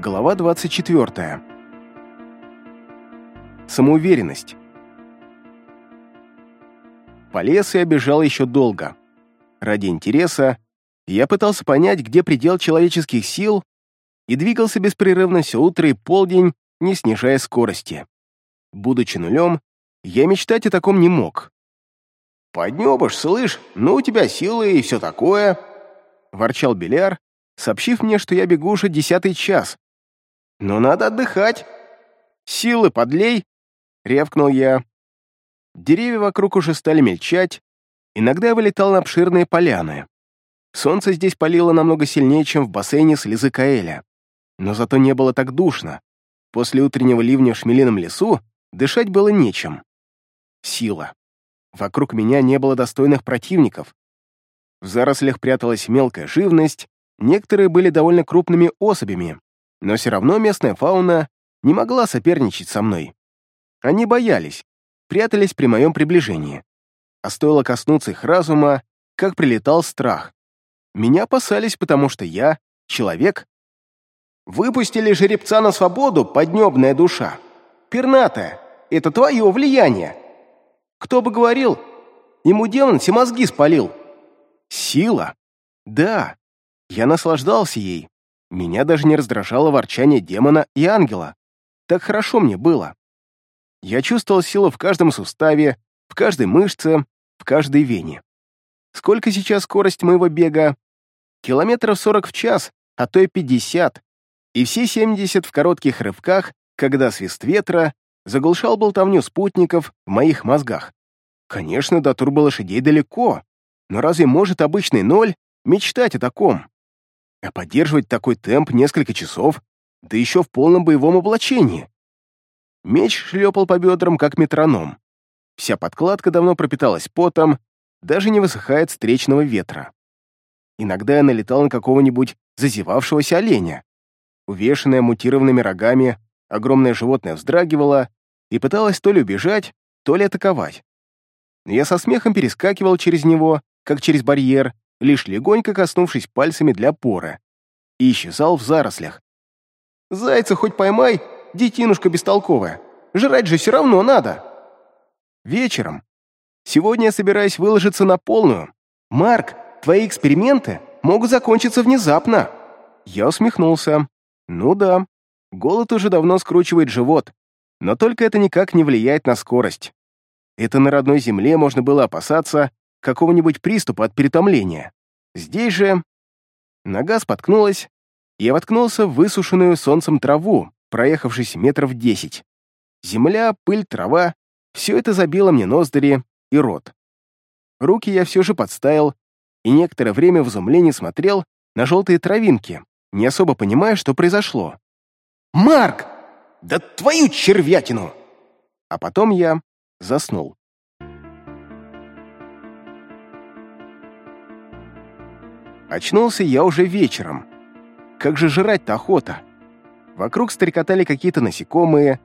Глава 24. Самоуверенность. По лесу я бежал еще долго. Ради интереса я пытался понять, где предел человеческих сил, и двигался беспрерывно все утро и полдень, не снижая скорости. Будучи нулем, я мечтать о таком не мог. «Поднебыш, слышь, ну у тебя силы и все такое», — ворчал Беляр, сообщив мне, что я бегу уже десятый час. «Но надо отдыхать». «Силы подлей!» — рявкнул я. Деревья вокруг уже стали мельчать, иногда я вылетал на обширные поляны. Солнце здесь палило намного сильнее, чем в бассейне слезы Каэля. Но зато не было так душно. После утреннего ливня в шмелином лесу дышать было нечем. Сила. Вокруг меня не было достойных противников. В зарослях пряталась мелкая живность, некоторые были довольно крупными особями, но все равно местная фауна не могла соперничать со мной. Они боялись, прятались при моем приближении. А стоило коснуться их разума, как прилетал страх. Меня опасались, потому что я — человек. Выпустили жеребца на свободу, поднебная душа. Пернатая, это твое влияние. Кто бы говорил, ему демон все мозги спалил. Сила? Да, я наслаждался ей. Меня даже не раздражало ворчание демона и ангела. Так хорошо мне было. Я чувствовал силу в каждом суставе, в каждой мышце, в каждой вене. Сколько сейчас скорость моего бега? Километров сорок в час, а то и пятьдесят. И все семьдесят в коротких рывках, когда свист ветра заглушал болтовню спутников в моих мозгах. Конечно, до турболошадей далеко, но разве может обычный ноль мечтать о таком? А поддерживать такой темп несколько часов, да еще в полном боевом облачении. Меч шлепал по бедрам, как метроном. Вся подкладка давно пропиталась потом, даже не высыхает встречного ветра. Иногда я налетал на какого-нибудь зазевавшегося оленя. Увешанное мутированными рогами, огромное животное вздрагивало и пыталось то ли убежать, то ли атаковать. Но я со смехом перескакивал через него, как через барьер, лишь легонько коснувшись пальцами для опоры, и исчезал в зарослях. «Зайца хоть поймай, детинушка бестолковая, жрать же все равно надо!» «Вечером. Сегодня я собираюсь выложиться на полную. Марк, твои эксперименты могут закончиться внезапно!» Я усмехнулся. «Ну да, голод уже давно скручивает живот, но только это никак не влияет на скорость. Это на родной земле можно было опасаться, какого-нибудь приступа от перетомления. Здесь же... Нога споткнулась, и я воткнулся в высушенную солнцем траву, проехавшись метров десять. Земля, пыль, трава — все это забило мне ноздри и рот. Руки я все же подставил, и некоторое время в изумлении смотрел на желтые травинки, не особо понимая, что произошло. «Марк! Да твою червятину!» А потом я заснул. Очнулся я уже вечером. Как же жрать-то охота? Вокруг стрекотали какие-то насекомые,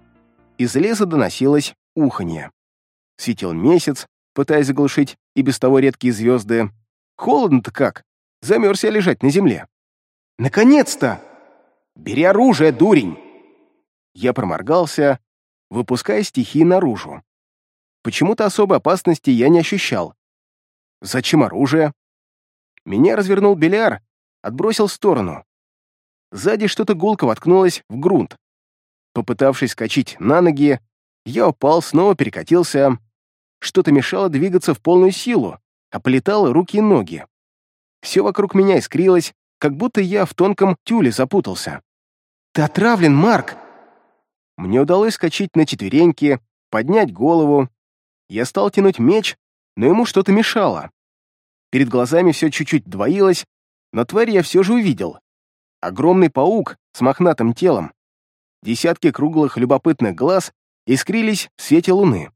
из леса доносилось уханье. Светил месяц, пытаясь заглушить и без того редкие звезды. Холодно-то как? Замерз я лежать на земле. «Наконец-то! Бери оружие, дурень!» Я проморгался, выпуская стихии наружу. Почему-то особой опасности я не ощущал. Зачем оружие? Меня развернул Беляр, отбросил в сторону. Сзади что-то гулко воткнулось в грунт. Попытавшись скачать на ноги, я упал, снова перекатился. Что-то мешало двигаться в полную силу, полетало руки и ноги. Все вокруг меня искрилось, как будто я в тонком тюле запутался. «Ты отравлен, Марк!» Мне удалось скачать на четвереньки, поднять голову. Я стал тянуть меч, но ему что-то мешало. Перед глазами все чуть-чуть двоилось, но тварь я все же увидел. Огромный паук с мохнатым телом. Десятки круглых любопытных глаз искрились в свете луны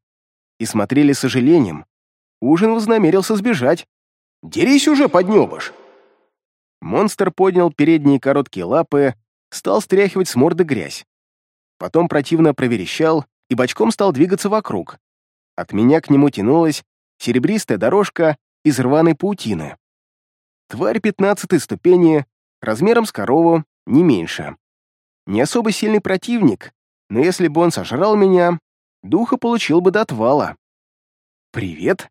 и смотрели с сожалением. Ужин вознамерился сбежать. «Дерись уже, поднебыш!» Монстр поднял передние короткие лапы, стал стряхивать с морды грязь. Потом противно проверещал и бочком стал двигаться вокруг. От меня к нему тянулась серебристая дорожка из рваной паутины. Тварь пятнадцатой ступени, размером с корову, не меньше. Не особо сильный противник, но если бы он сожрал меня, духа получил бы до отвала. «Привет!»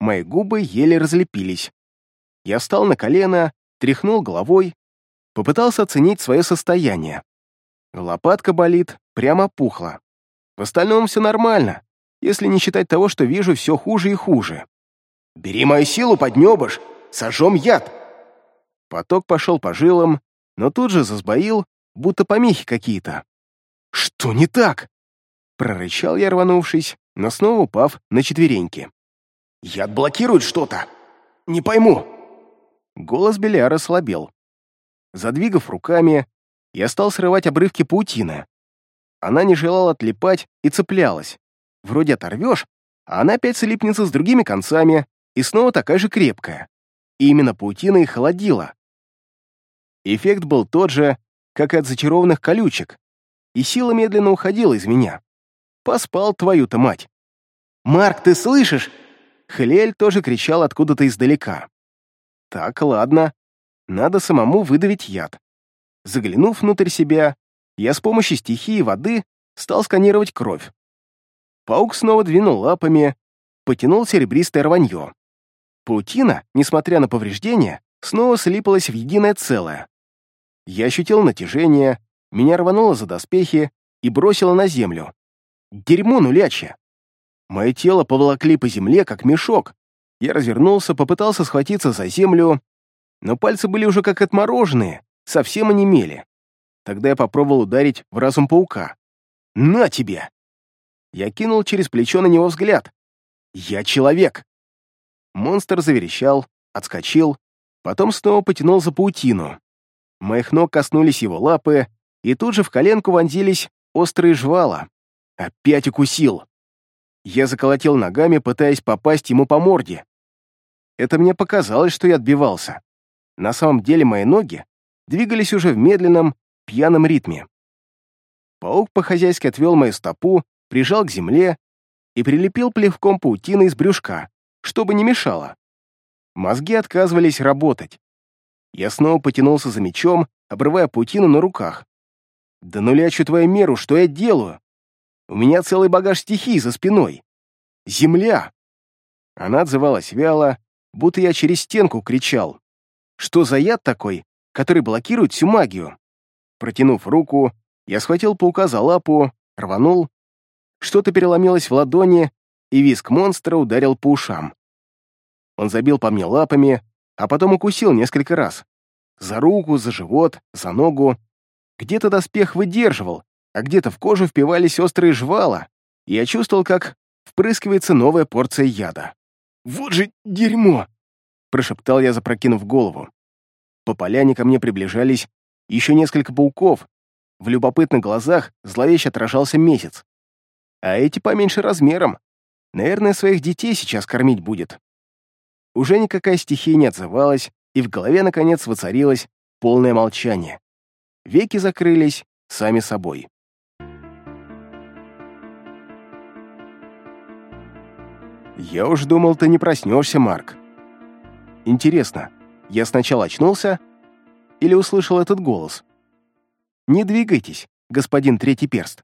Мои губы еле разлепились. Я встал на колено, тряхнул головой, попытался оценить свое состояние. Лопатка болит, прямо пухла. В остальном все нормально, если не считать того, что вижу все хуже и хуже. «Бери мою силу, поднебыш! Сожжем яд!» Поток пошел по жилам, но тут же засбоил, будто помехи какие-то. «Что не так?» Прорычал я, рванувшись, но снова упав на четвереньки. «Яд блокирует что-то! Не пойму!» Голос Беляра слабел. Задвигав руками, я стал срывать обрывки паутины. Она не желала отлипать и цеплялась. Вроде оторвешь, а она опять слипнется с другими концами и снова такая же крепкая. И именно паутина и холодила. Эффект был тот же, как и от зачарованных колючек, и сила медленно уходила из меня. Поспал твою-то мать. «Марк, ты слышишь?» Хлель тоже кричал откуда-то издалека. Так, ладно. Надо самому выдавить яд. Заглянув внутрь себя, я с помощью стихии воды стал сканировать кровь. Паук снова двинул лапами, потянул серебристое рванье. Паутина, несмотря на повреждения, снова слипалась в единое целое. Я ощутил натяжение, меня рвануло за доспехи и бросило на землю. Дерьмо нулячье. Мое тело поволокли по земле, как мешок. Я развернулся, попытался схватиться за землю, но пальцы были уже как отмороженные, совсем онемели. Тогда я попробовал ударить в разум паука. «На тебе!» Я кинул через плечо на него взгляд. «Я человек!» Монстр заверещал, отскочил, потом снова потянул за паутину. Моих ног коснулись его лапы, и тут же в коленку вонзились острые жвала. Опять укусил. Я заколотил ногами, пытаясь попасть ему по морде. Это мне показалось, что я отбивался. На самом деле мои ноги двигались уже в медленном, пьяном ритме. Паук по-хозяйски отвел мою стопу, прижал к земле и прилепил плевком паутины из брюшка, чтобы не мешало. Мозги отказывались работать. Я снова потянулся за мечом, обрывая паутину на руках. «Да нулячу твою меру, что я делаю? У меня целый багаж стихий за спиной. Земля!» Она отзывалась вяло, будто я через стенку кричал. «Что за яд такой, который блокирует всю магию?» Протянув руку, я схватил паука за лапу, рванул. Что-то переломилось в ладони, и виск монстра ударил по ушам. Он забил по мне лапами, а потом укусил несколько раз. За руку, за живот, за ногу. Где-то доспех выдерживал, а где-то в кожу впивались острые жвала, и я чувствовал, как впрыскивается новая порция яда. «Вот же дерьмо!» — прошептал я, запрокинув голову. По поляне ко мне приближались еще несколько пауков. В любопытных глазах зловеще отражался месяц. А эти поменьше размером. Наверное, своих детей сейчас кормить будет. Уже никакая стихия не отзывалась, и в голове, наконец, воцарилось полное молчание. Веки закрылись сами собой. «Я уж думал, ты не проснешься, Марк. Интересно, я сначала очнулся или услышал этот голос? Не двигайтесь, господин Третий Перст.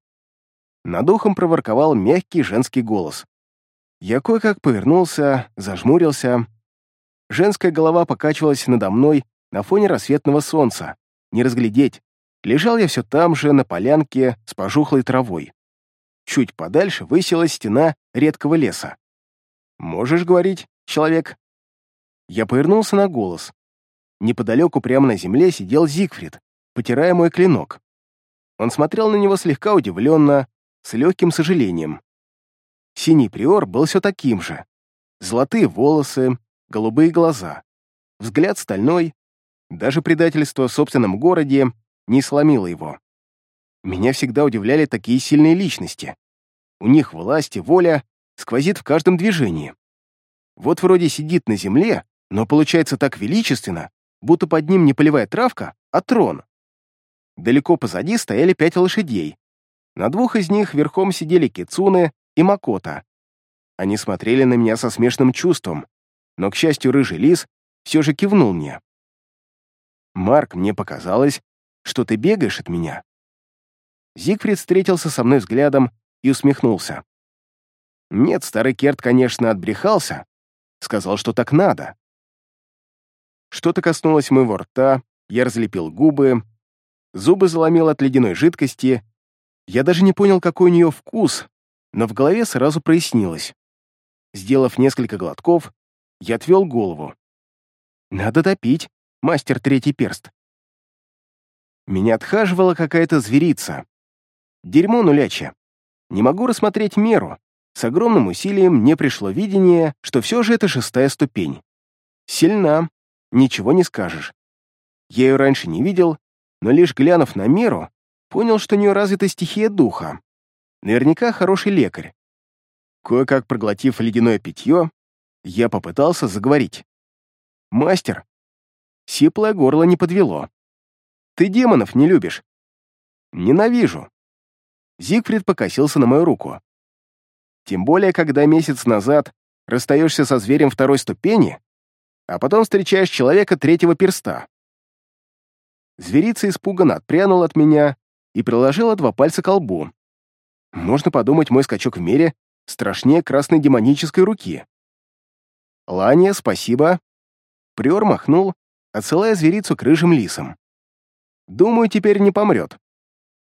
Над ухом проворковал мягкий женский голос. Я кое-как повернулся, зажмурился, Женская голова покачивалась надо мной на фоне рассветного солнца. Не разглядеть. Лежал я все там же, на полянке, с пожухлой травой. Чуть подальше высилась стена редкого леса. «Можешь говорить, человек?» Я повернулся на голос. Неподалеку, прямо на земле, сидел Зигфрид, потирая мой клинок. Он смотрел на него слегка удивленно, с легким сожалением. Синий приор был все таким же. Золотые волосы, голубые глаза, взгляд стальной, даже предательство в собственном городе не сломило его. Меня всегда удивляли такие сильные личности. У них власть и воля сквозит в каждом движении. Вот вроде сидит на земле, но получается так величественно, будто под ним не полевая травка, а трон. Далеко позади стояли пять лошадей. На двух из них верхом сидели Кицуны и Макота. Они смотрели на меня со смешным чувством, но, к счастью, рыжий лис все же кивнул мне. «Марк, мне показалось, что ты бегаешь от меня. Зигфрид встретился со мной взглядом и усмехнулся. Нет, старый Керт, конечно, отбрехался. Сказал, что так надо. Что-то коснулось моего рта, я разлепил губы, зубы заломил от ледяной жидкости. Я даже не понял, какой у нее вкус, но в голове сразу прояснилось. Сделав несколько глотков, я отвел голову. «Надо допить, мастер третий перст». Меня отхаживала какая-то зверица. Дерьмо нулячье. Не могу рассмотреть меру. С огромным усилием мне пришло видение, что все же это шестая ступень. Сильна, ничего не скажешь. Я ее раньше не видел, но лишь глянув на меру, понял, что у нее развита стихия духа. Наверняка хороший лекарь. Кое-как проглотив ледяное питье, я попытался заговорить. «Мастер!» Сиплое горло не подвело. «Ты демонов не любишь?» «Ненавижу!» Зигфрид покосился на мою руку. «Тем более, когда месяц назад расстаешься со зверем второй ступени, а потом встречаешь человека третьего перста». Зверица испуганно отпрянула от меня и приложила два пальца к лбу. Можно подумать, мой скачок в мире страшнее красной демонической руки. «Лания, спасибо». Приор махнул, отсылая зверицу к рыжим лисам. «Думаю, теперь не помрет».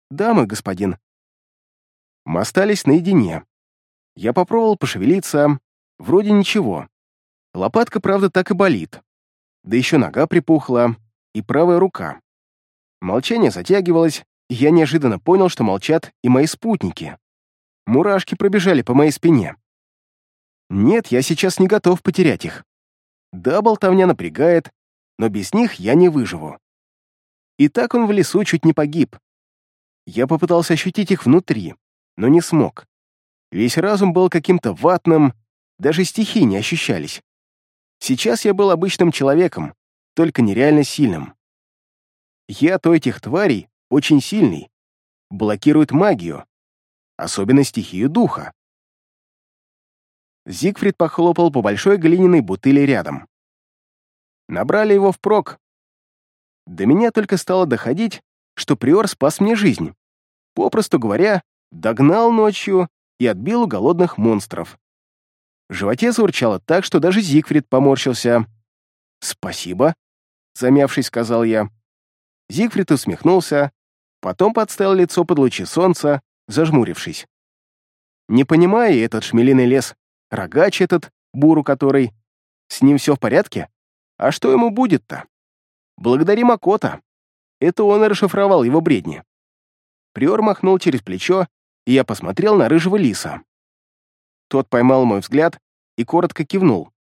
«Да, мой господин». Мы остались наедине. Я попробовал пошевелиться, вроде ничего. Лопатка, правда, так и болит. Да еще нога припухла, и правая рука. Молчание затягивалось, и я неожиданно понял, что молчат и мои спутники. Мурашки пробежали по моей спине. Нет, я сейчас не готов потерять их. Да, болтовня напрягает, но без них я не выживу. И так он в лесу чуть не погиб. Я попытался ощутить их внутри, но не смог. Весь разум был каким-то ватным, даже стихи не ощущались. Сейчас я был обычным человеком, только нереально сильным. Я то этих тварей очень сильный, блокирует магию, особенно стихию духа. Зигфрид похлопал по большой глиняной бутыли рядом. Набрали его впрок. До меня только стало доходить, что приор спас мне жизнь. Попросту говоря, догнал ночью и отбил у голодных монстров. В животе заурчало так, что даже Зигфрид поморщился. «Спасибо», — замявшись, сказал я. Зигфрид усмехнулся, потом подставил лицо под лучи солнца, зажмурившись. «Не понимая этот шмелиный лес, рогач этот, буру который, с ним все в порядке? А что ему будет-то? Благодари Макота. Это он и расшифровал его бредни». Приор махнул через плечо, и я посмотрел на рыжего лиса. Тот поймал мой взгляд и коротко кивнул.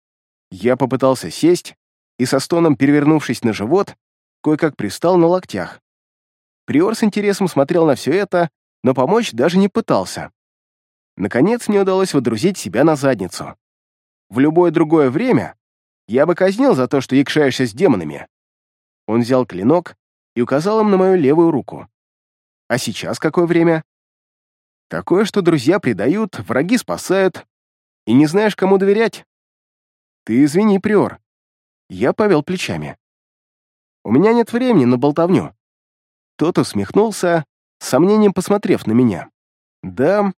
Я попытался сесть, и со стоном перевернувшись на живот, кое-как пристал на локтях. Приор с интересом смотрел на все это, но помочь даже не пытался. Наконец мне удалось водрузить себя на задницу. В любое другое время я бы казнил за то, что якшаешься с демонами. Он взял клинок и указал им на мою левую руку. А сейчас какое время? Такое, что друзья предают, враги спасают, и не знаешь, кому доверять. Ты извини, Приор. Я повел плечами. У меня нет времени на болтовню. Тот усмехнулся, сомнением посмотрев на меня. Да,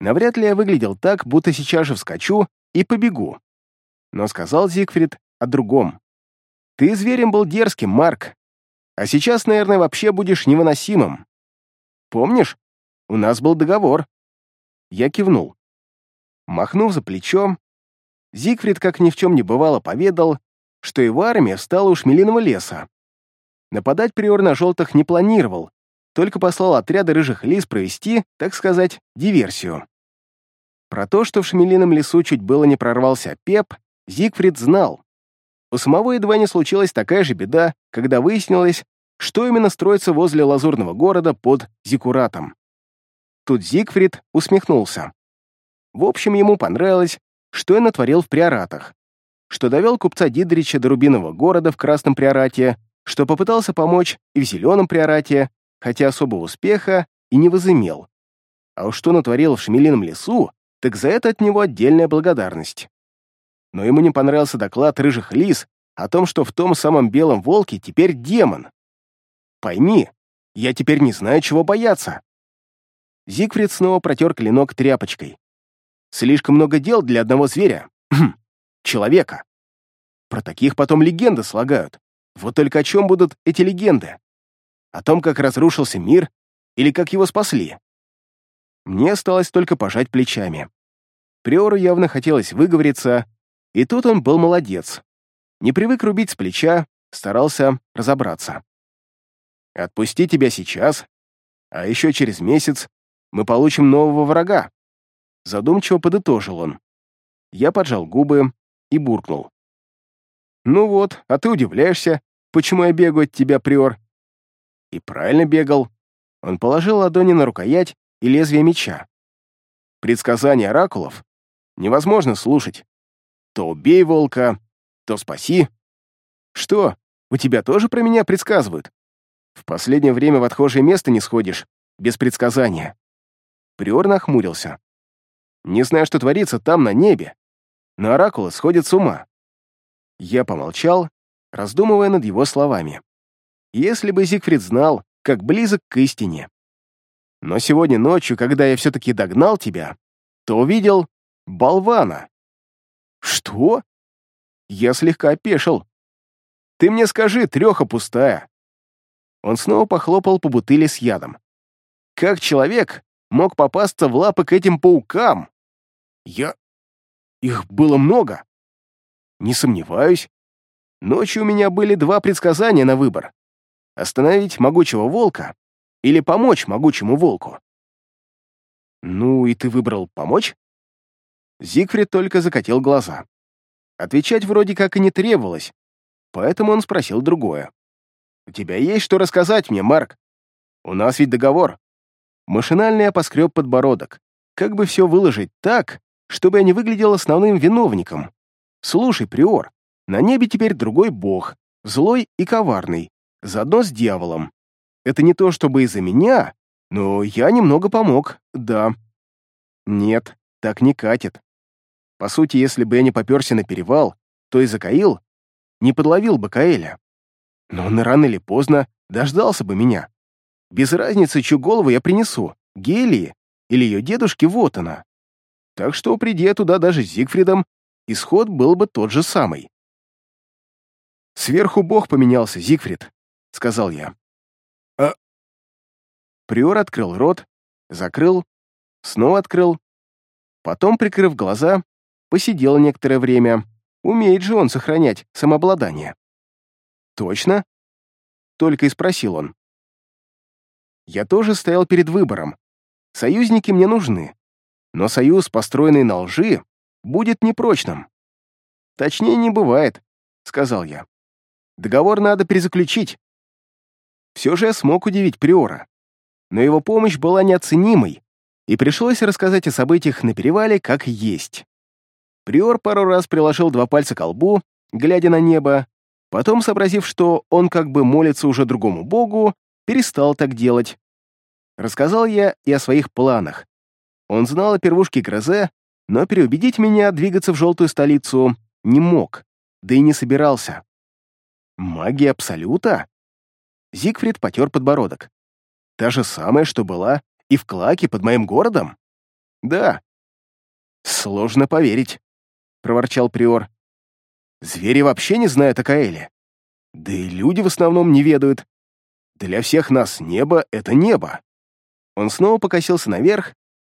навряд ли я выглядел так, будто сейчас же вскочу и побегу. Но сказал Зигфрид о другом. Ты зверем был дерзким, Марк, а сейчас, наверное, вообще будешь невыносимым. Помнишь, у нас был договор. Я кивнул. Махнув за плечом, Зигфрид, как ни в чем не бывало, поведал, что его армия встала у Шмелиного леса. Нападать приор на желтых не планировал, только послал отряды рыжих лис провести, так сказать, диверсию. Про то, что в Шмелином лесу чуть было не прорвался Пеп, Зигфрид знал. У самого едва не случилась такая же беда, когда выяснилось, что именно строится возле лазурного города под Зикуратом. Тут Зигфрид усмехнулся. В общем, ему понравилось, что я натворил в приоратах, что довел купца Дидрича до Рубинового города в Красном приорате, что попытался помочь и в Зеленом приорате, хотя особого успеха и не возымел. А уж что натворил в Шмелином лесу, так за это от него отдельная благодарность. Но ему не понравился доклад рыжих лис о том, что в том самом белом волке теперь демон. Пойми, я теперь не знаю, чего бояться. Зигфрид снова протер клинок тряпочкой. Слишком много дел для одного зверя. Человека. Про таких потом легенды слагают. Вот только о чем будут эти легенды? О том, как разрушился мир или как его спасли? Мне осталось только пожать плечами. Приору явно хотелось выговориться, и тут он был молодец. Не привык рубить с плеча, старался разобраться. «Отпусти тебя сейчас, а еще через месяц мы получим нового врага», задумчиво подытожил он. Я поджал губы и буркнул. «Ну вот, а ты удивляешься, почему я бегаю от тебя, Приор?» И правильно бегал. Он положил ладони на рукоять и лезвие меча. Предсказания оракулов невозможно слушать. То убей волка, то спаси. Что, у тебя тоже про меня предсказывают? В последнее время в отхожее место не сходишь, без предсказания. Приор нахмурился. Не знаю, что творится там, на небе, но оракулы сходят с ума. Я помолчал, раздумывая над его словами. Если бы Зигфрид знал, как близок к истине. Но сегодня ночью, когда я все-таки догнал тебя, то увидел болвана. Что? Я слегка опешил. Ты мне скажи, треха пустая. Он снова похлопал по бутыли с ядом. Как человек мог попасться в лапы к этим паукам? Я... Их было много. Не сомневаюсь. Ночью у меня были два предсказания на выбор. Остановить могучего волка или помочь могучему волку? Ну, и ты выбрал помочь? Зигфрид только закатил глаза. Отвечать вроде как и не требовалось, поэтому он спросил другое. «У тебя есть что рассказать мне, Марк? У нас ведь договор». Машинально я поскреб подбородок. Как бы все выложить так, чтобы я не выглядел основным виновником? Слушай, Приор, на небе теперь другой бог, злой и коварный, заодно с дьяволом. Это не то чтобы из-за меня, но я немного помог, да. Нет, так не катит. По сути, если бы я не поперся на перевал, то и Закаил не подловил бы Каэля. Но он рано или поздно дождался бы меня. Без разницы, чью голову я принесу, Гелии или ее дедушки вот она. Так что, приди я туда даже с Зигфридом, исход был бы тот же самый. «Сверху бог поменялся, Зигфрид», — сказал я. «А...» Приор открыл рот, закрыл, снова открыл, потом, прикрыв глаза, посидел некоторое время. Умеет же он сохранять самообладание. «Точно?» — только и спросил он. Я тоже стоял перед выбором. Союзники мне нужны, но союз, построенный на лжи, будет непрочным. Точнее, не бывает, — сказал я. Договор надо перезаключить. Все же я смог удивить Приора. Но его помощь была неоценимой, и пришлось рассказать о событиях на перевале как есть. Приор пару раз приложил два пальца к лбу, глядя на небо, потом, сообразив, что он как бы молится уже другому богу, перестал так делать. Рассказал я и о своих планах. Он знал о первушке Грозе, но переубедить меня двигаться в желтую столицу не мог, да и не собирался. Магия Абсолюта? Зигфрид потер подбородок. Та же самая, что была и в Клаке под моим городом? Да. Сложно поверить, проворчал Приор. Звери вообще не знают о Каэле. Да и люди в основном не ведают. Для всех нас небо — это небо. Он снова покосился наверх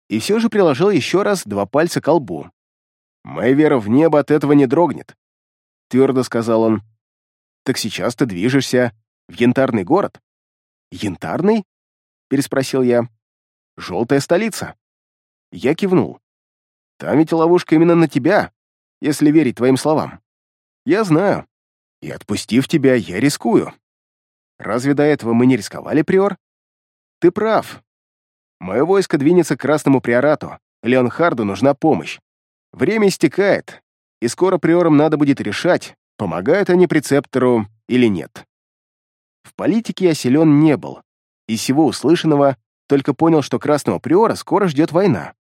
и все же приложил еще раз два пальца к лбу. «Моя вера в небо от этого не дрогнет», — твердо сказал он. Так сейчас ты движешься в янтарный город. Янтарный? Переспросил я. Желтая столица. Я кивнул. Там ведь ловушка именно на тебя, если верить твоим словам. Я знаю. И отпустив тебя, я рискую. Разве до этого мы не рисковали, Приор? Ты прав. Мое войско двинется к Красному Приорату. Леонхарду нужна помощь. Время истекает, и скоро Приорам надо будет решать, помогают они прецептору или нет. В политике я силен не был. Из всего услышанного только понял, что Красного Приора скоро ждет война.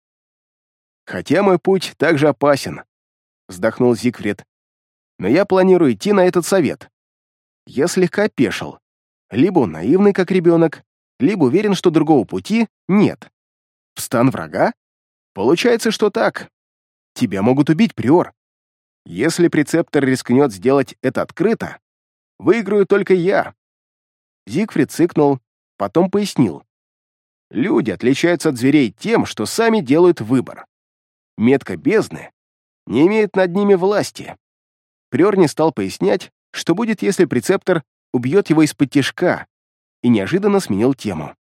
Хотя мой путь также опасен, вздохнул Зигфрид. Но я планирую идти на этот совет. Я слегка опешил. Либо он наивный, как ребенок, либо уверен, что другого пути нет. В врага? Получается, что так. Тебя могут убить, Приор. Если прецептор рискнет сделать это открыто, выиграю только я. Зигфрид цыкнул, потом пояснил. Люди отличаются от зверей тем, что сами делают выбор. Метка бездны не имеет над ними власти. Приор не стал пояснять, что будет, если прецептор убьет его из-под тишка, и неожиданно сменил тему.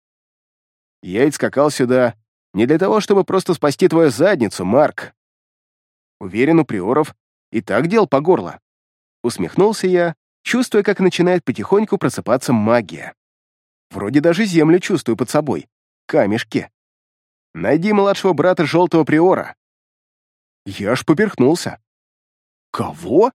«Я ведь скакал сюда не для того, чтобы просто спасти твою задницу, Марк. Уверен, у приоров и так дел по горло». Усмехнулся я, чувствуя, как начинает потихоньку просыпаться магия. Вроде даже землю чувствую под собой. Камешки. Найди младшего брата желтого приора. Я аж поперхнулся. Кого?